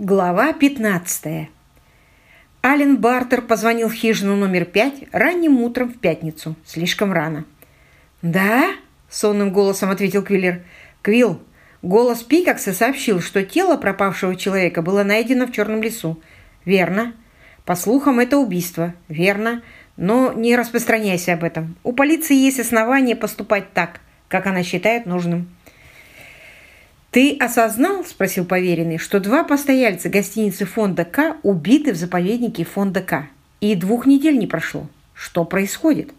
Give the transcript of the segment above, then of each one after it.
Глава 15. Ален Бартер позвонил в хижину номер пять ранним утром в пятницу. Слишком рано. «Да?» – сонным голосом ответил Квиллер. «Квилл, голос Пикакса сообщил, что тело пропавшего человека было найдено в черном лесу. Верно. По слухам, это убийство. Верно. Но не распространяйся об этом. У полиции есть основания поступать так, как она считает нужным». «Ты осознал, — спросил поверенный, — что два постояльца гостиницы фонда К убиты в заповеднике фонда К, и двух недель не прошло. Что происходит?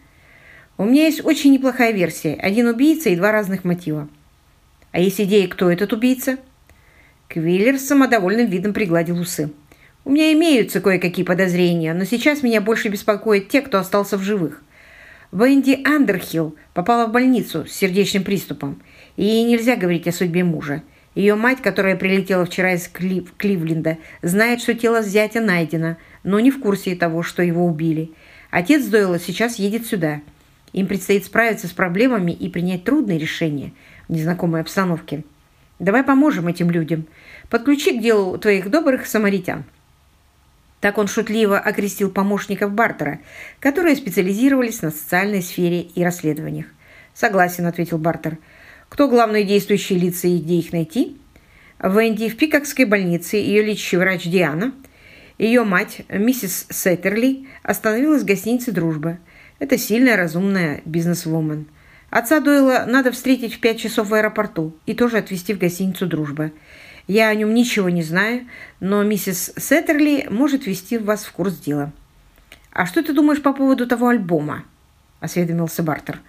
У меня есть очень неплохая версия. Один убийца и два разных мотива. А есть идея, кто этот убийца?» Квиллер с самодовольным видом пригладил усы. «У меня имеются кое-какие подозрения, но сейчас меня больше беспокоят те, кто остался в живых. Венди Андерхилл попала в больницу с сердечным приступом, и ей нельзя говорить о судьбе мужа. Ее мать, которая прилетела вчера из Клив Кливленда, знает, что тело зятя найдено, но не в курсе того, что его убили. Отец Дойла сейчас едет сюда. Им предстоит справиться с проблемами и принять трудные решения в незнакомой обстановке. Давай поможем этим людям. Подключи к делу твоих добрых самаритян. Так он шутливо окрестил помощников Бартера, которые специализировались на социальной сфере и расследованиях. «Согласен», — ответил Бартер. «Кто главные действующие лица и где их найти?» Венди в Пикакской больнице, ее лечащий врач Диана, ее мать, миссис Сеттерли, остановилась в гостинице «Дружба». Это сильная, разумная бизнес-вумен. Отца Дойла надо встретить в пять часов в аэропорту и тоже отвезти в гостиницу «Дружба». Я о нем ничего не знаю, но миссис Сеттерли может ввести вас в курс дела. «А что ты думаешь по поводу того альбома?» – осведомился Бартер.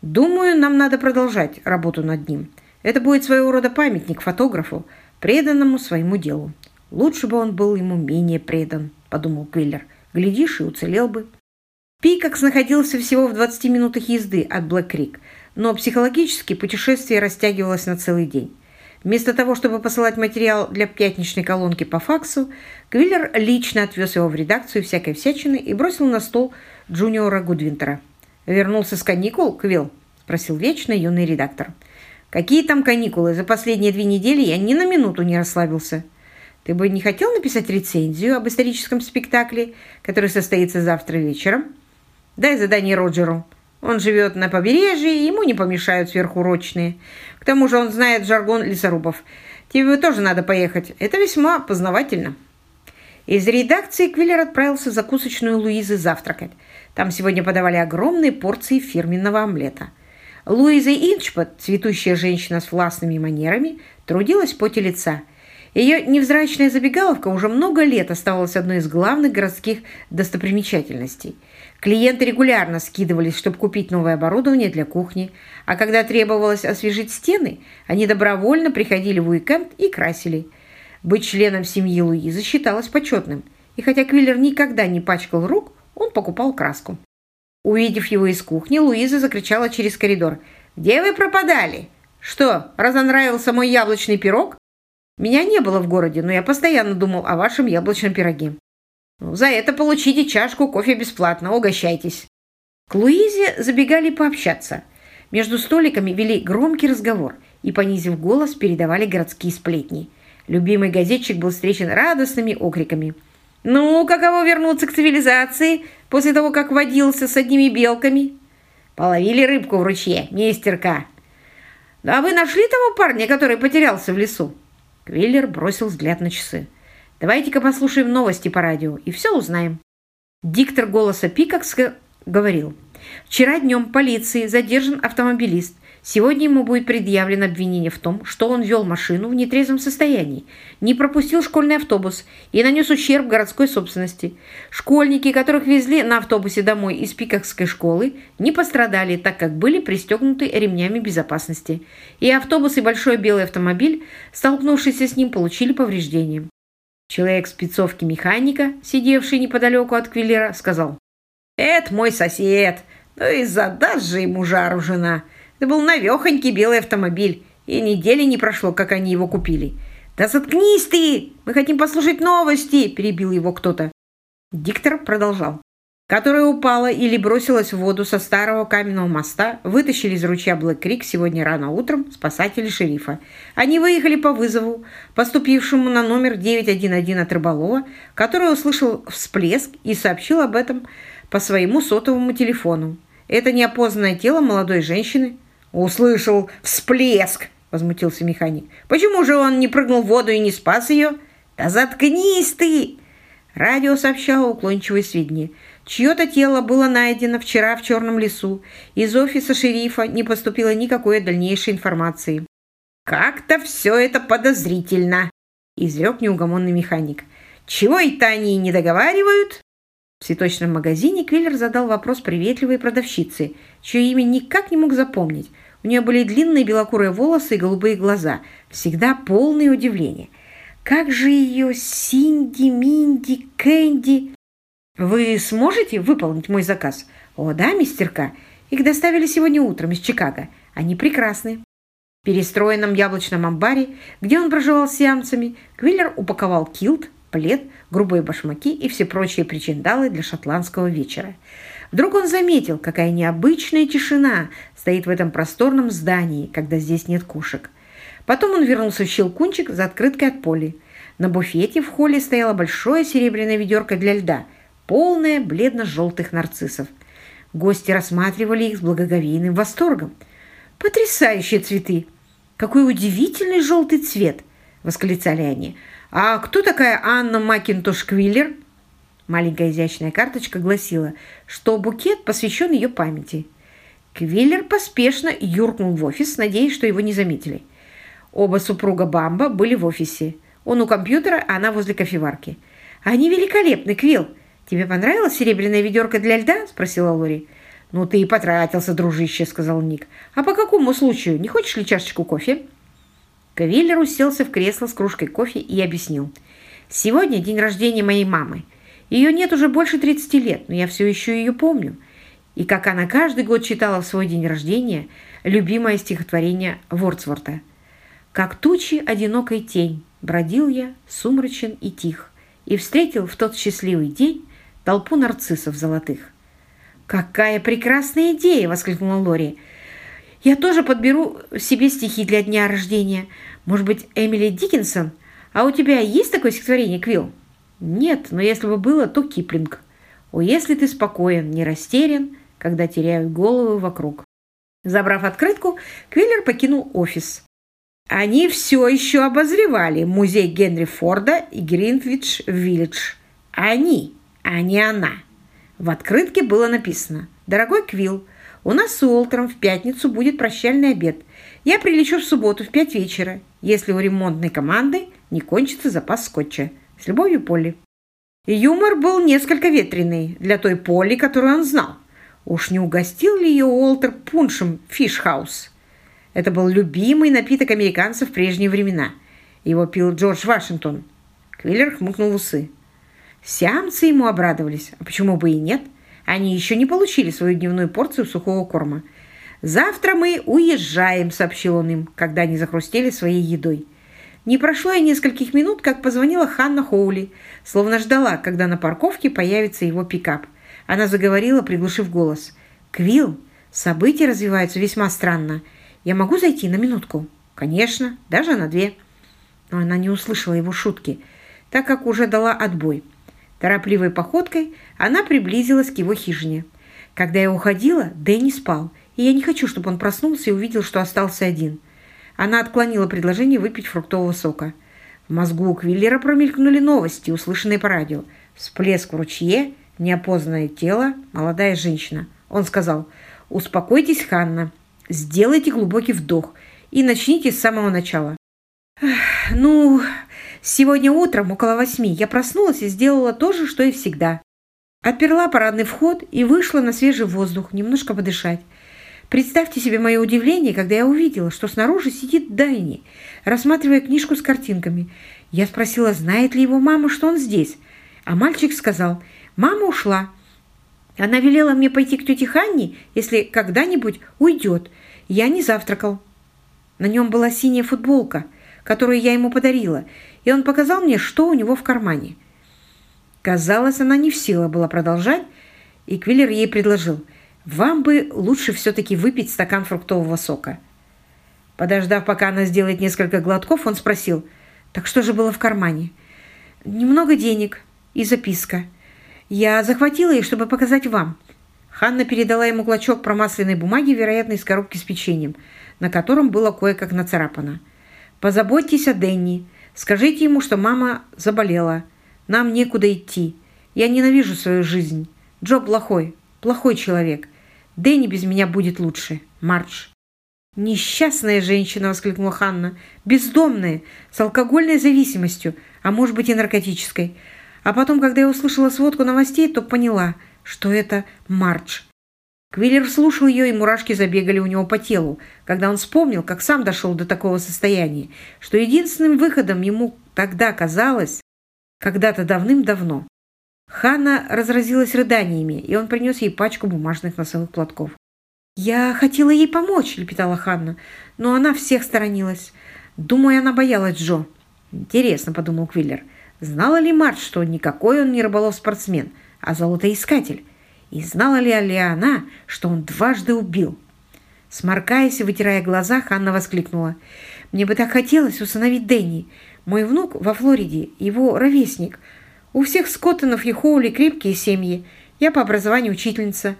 «Думаю, нам надо продолжать работу над ним. Это будет своего рода памятник фотографу, преданному своему делу. Лучше бы он был ему менее предан», – подумал Квиллер. «Глядишь, и уцелел бы». Пикакс находился всего в 20 минутах езды от Блэк-Крик, но психологически путешествие растягивалось на целый день. Вместо того, чтобы посылать материал для пятничной колонки по факсу, Квиллер лично отвез его в редакцию всякой всячины и бросил на стол Джуниора Гудвинтера. «Вернулся с каникул, Квилл?» – спросил вечно юный редактор. «Какие там каникулы? За последние две недели я ни на минуту не расслабился. Ты бы не хотел написать рецензию об историческом спектакле, который состоится завтра вечером? Дай задание Роджеру». Он живет на побережье, ему не помешают сверхурочные. К тому же он знает жаргон лесорубов. Тебе тоже надо поехать. Это весьма познавательно». Из редакции Квиллер отправился в закусочную Луизы завтракать. Там сегодня подавали огромные порции фирменного омлета. Луиза Инчпот, цветущая женщина с властными манерами, трудилась поте лица. Ее невзрачная забегаловка уже много лет оставалась одной из главных городских достопримечательностей – Клиенты регулярно скидывались, чтобы купить новое оборудование для кухни, а когда требовалось освежить стены, они добровольно приходили в уикенд и красили. Быть членом семьи Луизы считалось почетным, и хотя Квиллер никогда не пачкал рук, он покупал краску. Увидев его из кухни, Луиза закричала через коридор. «Где вы пропадали? Что, разонравился мой яблочный пирог? Меня не было в городе, но я постоянно думал о вашем яблочном пироге. За это получите чашку кофе бесплатно, угощайтесь. К Луизе забегали пообщаться. Между столиками вели громкий разговор и, понизив голос, передавали городские сплетни. Любимый газетчик был встречен радостными окриками. «Ну, каково вернуться к цивилизации после того, как водился с одними белками?» «Половили рыбку в ручье, мистерка!» «А вы нашли того парня, который потерялся в лесу?» Квиллер бросил взгляд на часы. Давайте-ка послушаем новости по радио и все узнаем. Диктор голоса Пикакс говорил. Вчера днем полиции задержан автомобилист. Сегодня ему будет предъявлено обвинение в том, что он вел машину в нетрезвом состоянии, не пропустил школьный автобус и нанес ущерб городской собственности. Школьники, которых везли на автобусе домой из Пикакской школы, не пострадали, так как были пристегнуты ремнями безопасности. И автобус и большой белый автомобиль, столкнувшиеся с ним, получили повреждения. Человек спецовки механика, сидевший неподалеку от Квиллера, сказал. «Это мой сосед. Ну и задаст же ему жару жена. Это был навехонький белый автомобиль, и недели не прошло, как они его купили». «Да заткнись ты! Мы хотим послушать новости!» – перебил его кто-то. Диктор продолжал. Которая упала или бросилась в воду со старого каменного моста, вытащили из ручья Блэк-Крик сегодня рано утром спасатели шерифа. Они выехали по вызову, поступившему на номер 911 от рыболова, который услышал всплеск и сообщил об этом по своему сотовому телефону. Это неопознанное тело молодой женщины. «Услышал всплеск!» – возмутился механик. «Почему же он не прыгнул в воду и не спас ее?» «Да заткнись ты!» Радио сообщало уклончивые сведения – Чье-то тело было найдено вчера в Черном лесу. Из офиса шерифа не поступило никакой дальнейшей информации. «Как-то все это подозрительно», – изрек неугомонный механик. «Чего это они не договаривают?» В цветочном магазине Квиллер задал вопрос приветливой продавщице, чье имя никак не мог запомнить. У нее были длинные белокурые волосы и голубые глаза, всегда полные удивления. Как же ее Синди, Минди, Кэнди... «Вы сможете выполнить мой заказ?» «О, да, мистер К. Их доставили сегодня утром из Чикаго. Они прекрасны». В перестроенном яблочном амбаре, где он проживал с сиамцами, Квиллер упаковал килт, плед, грубые башмаки и все прочие причиндалы для шотландского вечера. Вдруг он заметил, какая необычная тишина стоит в этом просторном здании, когда здесь нет кошек. Потом он вернулся в щелкунчик за открыткой от поли. На буфете в холле стояло большое серебряное ведерко для льда – полная бледно-желтых нарциссов. Гости рассматривали их с благоговейным восторгом. «Потрясающие цветы! Какой удивительный желтый цвет!» – восклицали они. «А кто такая Анна Макинтош-Квиллер?» Маленькая изящная карточка гласила, что букет посвящен ее памяти. Квиллер поспешно юркнул в офис, надеясь, что его не заметили. Оба супруга Бамба были в офисе. Он у компьютера, а она возле кофеварки. «Они великолепны, Квилл! «Тебе понравилось серебряное ведерко для льда?» – спросила Лори. «Ну, ты и потратился, дружище», – сказал Ник. «А по какому случаю? Не хочешь ли чашечку кофе?» Кавиллер уселся в кресло с кружкой кофе и объяснил. «Сегодня день рождения моей мамы. Ее нет уже больше 30 лет, но я все еще ее помню. И как она каждый год читала в свой день рождения любимое стихотворение Вордсворта. «Как тучи одинокой тень бродил я, сумрачен и тих, и встретил в тот счастливый день толпу нарциссов золотых. «Какая прекрасная идея!» – воскликнула Лори. «Я тоже подберу себе стихи для дня рождения. Может быть, Эмили Диккенсон? А у тебя есть такое стихотворение, Квилл?» «Нет, но если бы было, то Киплинг. О, если ты спокоен, не растерян, когда теряют головы вокруг». Забрав открытку, Квиллер покинул офис. Они все еще обозревали музей Генри Форда и Гринвич-Виллидж. Они а не она. В открытке было написано «Дорогой Квилл, у нас с Уолтером в пятницу будет прощальный обед. Я прилечу в субботу в пять вечера, если у ремонтной команды не кончится запас скотча. С любовью, Полли». Юмор был несколько ветреный для той Полли, которую он знал. Уж не угостил ли ее Уолтер пуншем фишхаус? Это был любимый напиток американцев в прежние времена. Его пил Джордж Вашингтон. Квиллер хмыкнул в усы. Сиамцы ему обрадовались, а почему бы и нет? Они еще не получили свою дневную порцию сухого корма. «Завтра мы уезжаем», — сообщил он им, когда они захрустели своей едой. Не прошло и нескольких минут, как позвонила Ханна Хоули, словно ждала, когда на парковке появится его пикап. Она заговорила, приглушив голос. «Квилл, события развиваются весьма странно. Я могу зайти на минутку?» «Конечно, даже на две». Но она не услышала его шутки, так как уже дала отбой. Торопливой походкой она приблизилась к его хижине. Когда я уходила, Дэнни спал, и я не хочу, чтобы он проснулся и увидел, что остался один. Она отклонила предложение выпить фруктового сока. В мозгу у Квиллера промелькнули новости, услышанные по радио. Всплеск в ручье, неопознанное тело, молодая женщина. Он сказал, «Успокойтесь, Ханна, сделайте глубокий вдох и начните с самого начала». «Ну, Сегодня утром около восьми я проснулась и сделала то же, что и всегда. Отперла парадный вход и вышла на свежий воздух, немножко подышать. Представьте себе мое удивление, когда я увидела, что снаружи сидит Дайни, рассматривая книжку с картинками. Я спросила, знает ли его мама, что он здесь. А мальчик сказал, мама ушла. Она велела мне пойти к тете Ханне, если когда-нибудь уйдет. Я не завтракал. На нем была синяя футболка, которую я ему подарила, и он показал мне, что у него в кармане. Казалось, она не в силах была продолжать, и Квиллер ей предложил, «Вам бы лучше все-таки выпить стакан фруктового сока». Подождав, пока она сделает несколько глотков, он спросил, «Так что же было в кармане?» «Немного денег и записка. Я захватила их, чтобы показать вам». Ханна передала ему клочок промасленной бумаги, вероятно, из коробки с печеньем, на котором было кое-как нацарапано. «Позаботьтесь о Денни. Скажите ему, что мама заболела. Нам некуда идти. Я ненавижу свою жизнь. Джо плохой, плохой человек. Дэнни без меня будет лучше. Мардж». «Несчастная женщина!» – воскликнула Ханна. «Бездомная, с алкогольной зависимостью, а может быть и наркотической. А потом, когда я услышала сводку новостей, то поняла, что это Мардж. Квиллер слушал ее, и мурашки забегали у него по телу, когда он вспомнил, как сам дошел до такого состояния, что единственным выходом ему тогда казалось, когда-то давным-давно. Ханна разразилась рыданиями, и он принес ей пачку бумажных носовых платков. «Я хотела ей помочь», — лепетала Ханна, — «но она всех сторонилась. Думаю, она боялась Джо». «Интересно», — подумал Квиллер, — «знала ли Март, что никакой он не рыболов-спортсмен, а золотоискатель? И знала ли, она, что он дважды убил?» Сморкаясь и вытирая глаза, Ханна воскликнула. «Мне бы так хотелось усыновить Дэнни. Мой внук во Флориде, его ровесник. У всех Скоттонов и Хоули крепкие семьи. Я по образованию учительница».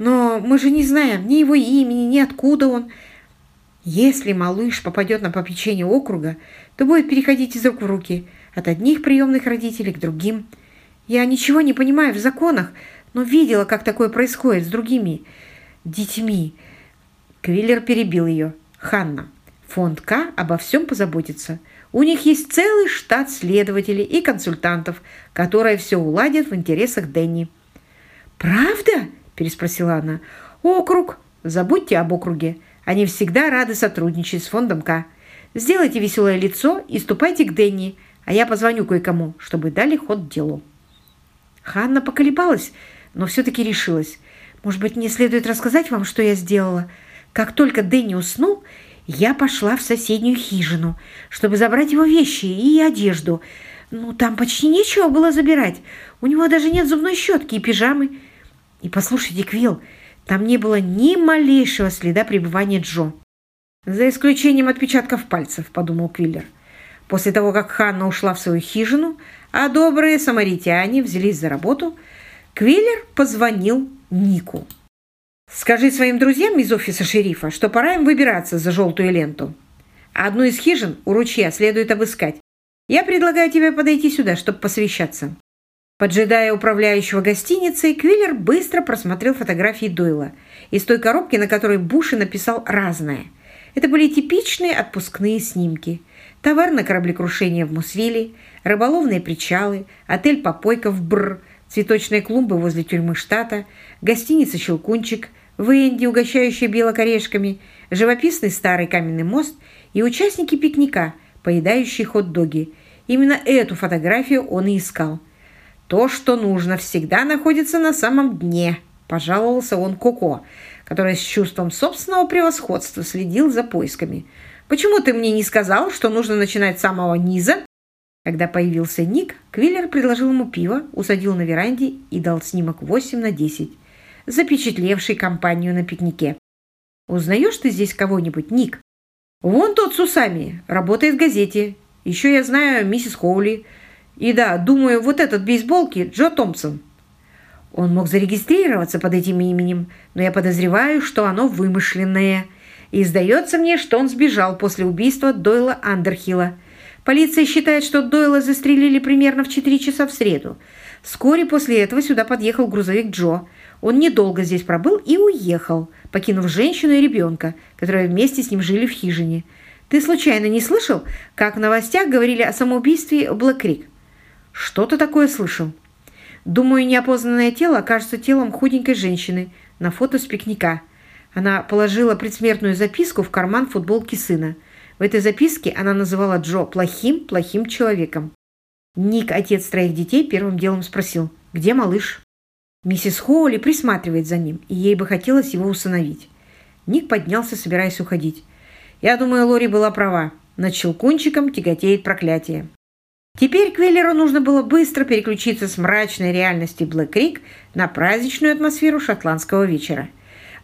Но мы же не знаем ни его имени, ни откуда он. Если малыш попадет на попечение округа, то будет переходить из рук в руки, от одних приемных родителей к другим. Я ничего не понимаю в законах, но видела, как такое происходит с другими детьми. Квиллер перебил ее. «Ханна, фонд К обо всем позаботится. У них есть целый штат следователей и консультантов, которые все уладят в интересах Дэнни». «Правда?» переспросила она. «Округ! Забудьте об округе. Они всегда рады сотрудничать с фондом К. Сделайте веселое лицо и ступайте к Дэнни, а я позвоню кое-кому, чтобы дали ход делу». Ханна поколебалась, но все-таки решилась. «Может быть, мне следует рассказать вам, что я сделала? Как только Дэнни уснул, я пошла в соседнюю хижину, чтобы забрать его вещи и одежду. Ну, там почти нечего было забирать. У него даже нет зубной щетки и пижамы. И послушайте, Квилл, там не было ни малейшего следа пребывания Джо. За исключением отпечатков пальцев, подумал Квиллер. После того, как Ханна ушла в свою хижину, а добрые самаритяне взялись за работу, Квиллер позвонил Нику. «Скажи своим друзьям из офиса шерифа, что пора им выбираться за желтую ленту. Одну из хижин у ручья следует обыскать. Я предлагаю тебе подойти сюда, чтобы посвящаться. Поджидая управляющего гостиницей, Квиллер быстро просмотрел фотографии Дойла из той коробки, на которой Буши написал «разное». Это были типичные отпускные снимки. Товар на кораблекрушение в Мусвиле, рыболовные причалы, отель Попойка в Бр, цветочные клумбы возле тюрьмы штата, гостиница «Щелкунчик», Венди, угощающая белокорешками, живописный старый каменный мост и участники пикника, поедающие хот-доги. Именно эту фотографию он и искал – то, что нужно, всегда находится на самом дне, пожаловался он Коко, который с чувством собственного превосходства следил за поисками. Почему ты мне не сказал, что нужно начинать с самого низа? Когда появился Ник, Квиллер предложил ему пиво, усадил на веранде и дал снимок 8 на 10, запечатлевший компанию на пикнике. «Узнаешь ты здесь кого-нибудь, Ник?» «Вон тот с усами, работает в газете. Еще я знаю миссис Хоули, и да, думаю, вот этот бейсболки Джо Томпсон. Он мог зарегистрироваться под этим именем, но я подозреваю, что оно вымышленное. И сдается мне, что он сбежал после убийства Дойла Андерхилла. Полиция считает, что Дойла застрелили примерно в 4 часа в среду. Вскоре после этого сюда подъехал грузовик Джо. Он недолго здесь пробыл и уехал, покинув женщину и ребенка, которые вместе с ним жили в хижине. Ты случайно не слышал, как в новостях говорили о самоубийстве Блэк-Крик? Что-то такое слышал. Думаю, неопознанное тело окажется телом худенькой женщины на фото с пикника. Она положила предсмертную записку в карман футболки сына. В этой записке она называла Джо плохим-плохим человеком. Ник, отец троих детей, первым делом спросил, где малыш? Миссис Хоули присматривает за ним, и ей бы хотелось его усыновить. Ник поднялся, собираясь уходить. Я думаю, Лори была права. Над Щелкунчиком тяготеет проклятие. Теперь Квеллеру нужно было быстро переключиться с мрачной реальности Блэк-Крик на праздничную атмосферу шотландского вечера.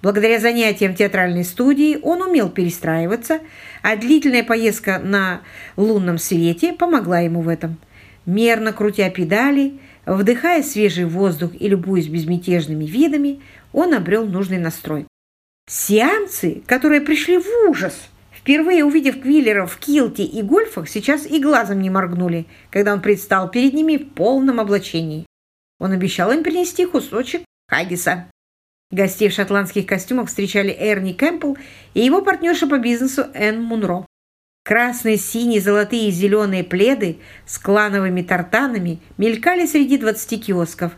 Благодаря занятиям театральной студии он умел перестраиваться, а длительная поездка на лунном свете помогла ему в этом. Мерно крутя педали, вдыхая свежий воздух и любуясь безмятежными видами, он обрел нужный настрой. Сиамцы, которые пришли в ужас – Впервые увидев Квиллера в килте и гольфах, сейчас и глазом не моргнули, когда он предстал перед ними в полном облачении. Он обещал им принести кусочек хаггиса. Гостей в шотландских костюмах встречали Эрни Кэмпбелл и его партнерша по бизнесу Энн Мунро. Красные, синие, золотые и зеленые пледы с клановыми тартанами мелькали среди двадцати киосков.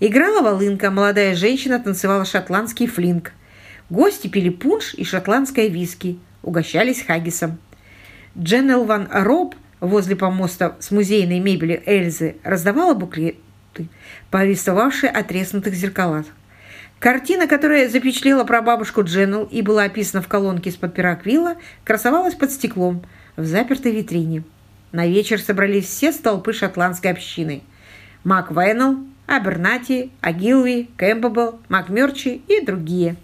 Играла волынка, молодая женщина танцевала шотландский флинг. Гости пили пунш и шотландское виски угощались хаггисом. Дженнел Ван Роб возле помоста с музейной мебелью Эльзы раздавала буклеты, повествовавшие о треснутых зеркалах. Картина, которая запечатлела прабабушку Дженнел и была описана в колонке из-под пера Квилла, красовалась под стеклом в запертой витрине. На вечер собрались все столпы шотландской общины. Мак Веннелл, Абернати, Агилви, Кэмпбелл, Макмерчи и другие.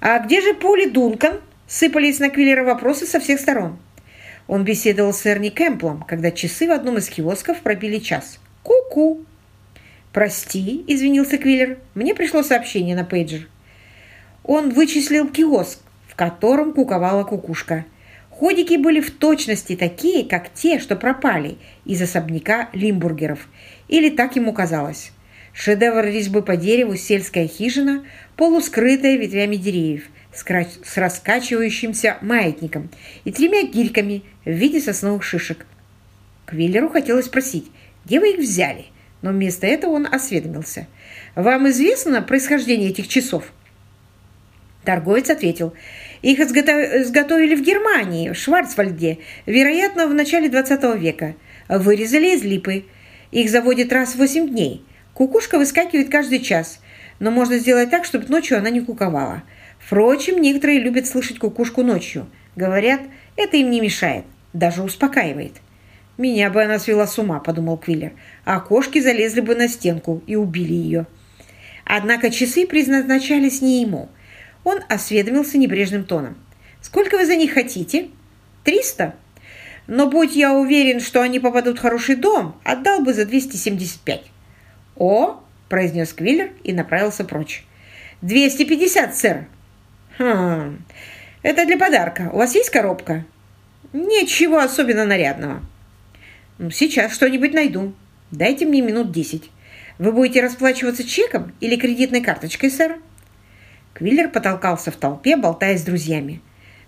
«А где же Поли Дункан?» Сыпались на Квиллера вопросы со всех сторон. Он беседовал с Эрни Кэмплом, когда часы в одном из киосков пробили час. «Ку-ку!» «Прости», — извинился Квиллер, — «мне пришло сообщение на пейджер». Он вычислил киоск, в котором куковала кукушка. Ходики были в точности такие, как те, что пропали из особняка Лимбургеров. Или так ему казалось. Шедевр резьбы по дереву сельская хижина, полускрытая ветвями деревьев — с раскачивающимся маятником и тремя гирьками в виде сосновых шишек. Квиллеру хотелось спросить, где вы их взяли, но вместо этого он осведомился. «Вам известно происхождение этих часов?» Торговец ответил, «Их изготовили в Германии, в Шварцвальде, вероятно, в начале 20 века. Вырезали из липы. Их заводят раз в 8 дней. Кукушка выскакивает каждый час, но можно сделать так, чтобы ночью она не куковала. Впрочем, некоторые любят слышать кукушку ночью. Говорят, это им не мешает, даже успокаивает. «Меня бы она свела с ума», — подумал Квиллер, «а кошки залезли бы на стенку и убили ее». Однако часы предназначались не ему. Он осведомился небрежным тоном. «Сколько вы за них хотите?» «Триста?» «Но будь я уверен, что они попадут в хороший дом, отдал бы за 275». «О!» – произнес Квиллер и направился прочь. «250, сэр!» «Хм, это для подарка. У вас есть коробка?» «Ничего особенно нарядного». «Сейчас что-нибудь найду. Дайте мне минут десять. Вы будете расплачиваться чеком или кредитной карточкой, сэр?» Квиллер потолкался в толпе, болтая с друзьями.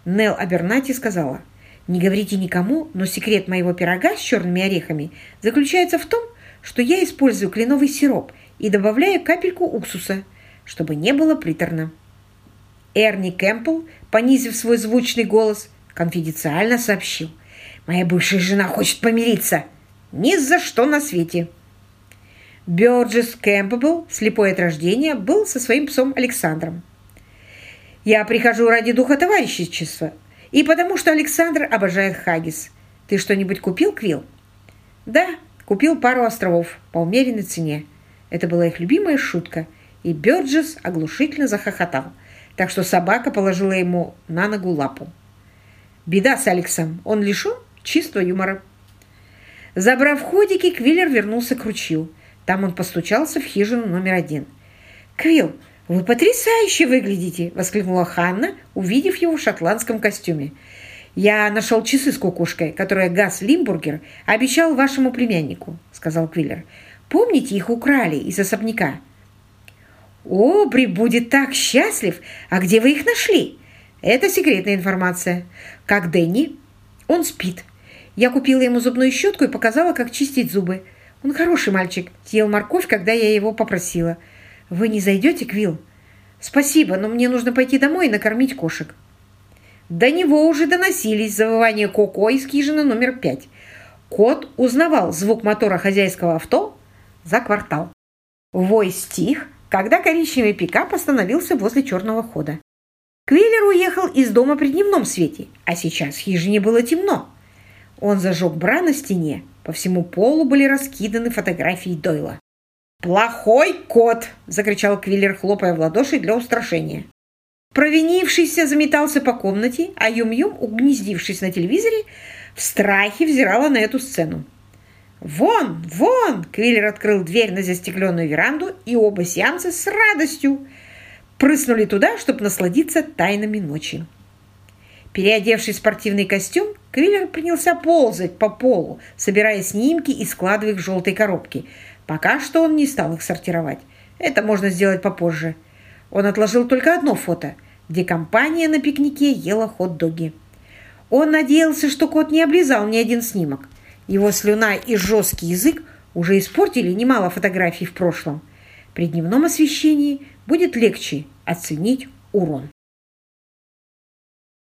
Нел Абернати сказала, «Не говорите никому, но секрет моего пирога с черными орехами заключается в том, что я использую кленовый сироп и добавляю капельку уксуса, чтобы не было приторно». Эрни Кэмпбелл, понизив свой звучный голос, конфиденциально сообщил. «Моя бывшая жена хочет помириться. Ни за что на свете». Бёрджес Кэмпбелл, слепой от рождения, был со своим псом Александром. «Я прихожу ради духа товарищества и потому, что Александр обожает хагис. Ты что-нибудь купил, Квилл?» «Да, купил пару островов по умеренной цене». Это была их любимая шутка, и Бёрджес оглушительно захохотал – так что собака положила ему на ногу лапу. Беда с Алексом, он лишен чистого юмора. Забрав ходики, Квиллер вернулся к ручью. Там он постучался в хижину номер один. «Квилл, вы потрясающе выглядите!» – воскликнула Ханна, увидев его в шотландском костюме. «Я нашел часы с кукушкой, которые Газ Лимбургер обещал вашему племяннику», – сказал Квиллер. «Помните, их украли из особняка?» Обри будет так счастлив. А где вы их нашли? Это секретная информация. Как Дэнни? Он спит. Я купила ему зубную щетку и показала, как чистить зубы. Он хороший мальчик. Съел морковь, когда я его попросила. Вы не зайдете, Квилл? Спасибо, но мне нужно пойти домой и накормить кошек. До него уже доносились завывания Коко из хижины номер пять. Кот узнавал звук мотора хозяйского авто за квартал. Вой стих, когда коричневый пикап остановился возле черного хода. Квиллер уехал из дома при дневном свете, а сейчас в хижине было темно. Он зажег бра на стене, По всему полу были раскиданы фотографии Дойла. «Плохой кот!» – закричал Квиллер, хлопая в ладоши для устрашения. Провинившийся заметался по комнате, а Юм-Юм, угнездившись на телевизоре, в страхе взирала на эту сцену. «Вон! Вон!» – Квиллер открыл дверь на застекленную веранду, и оба сиамца с радостью прыснули туда, чтобы насладиться тайнами ночи. Переодевший в спортивный костюм, Квиллер принялся ползать по полу, собирая снимки и складывая их в желтой коробки. Пока что он не стал их сортировать. Это можно сделать попозже. Он отложил только одно фото, где компания на пикнике ела хот-доги. Он надеялся, что кот не облизал ни один снимок. Его слюна и жесткий язык уже испортили немало фотографий в прошлом. При дневном освещении будет легче оценить урон.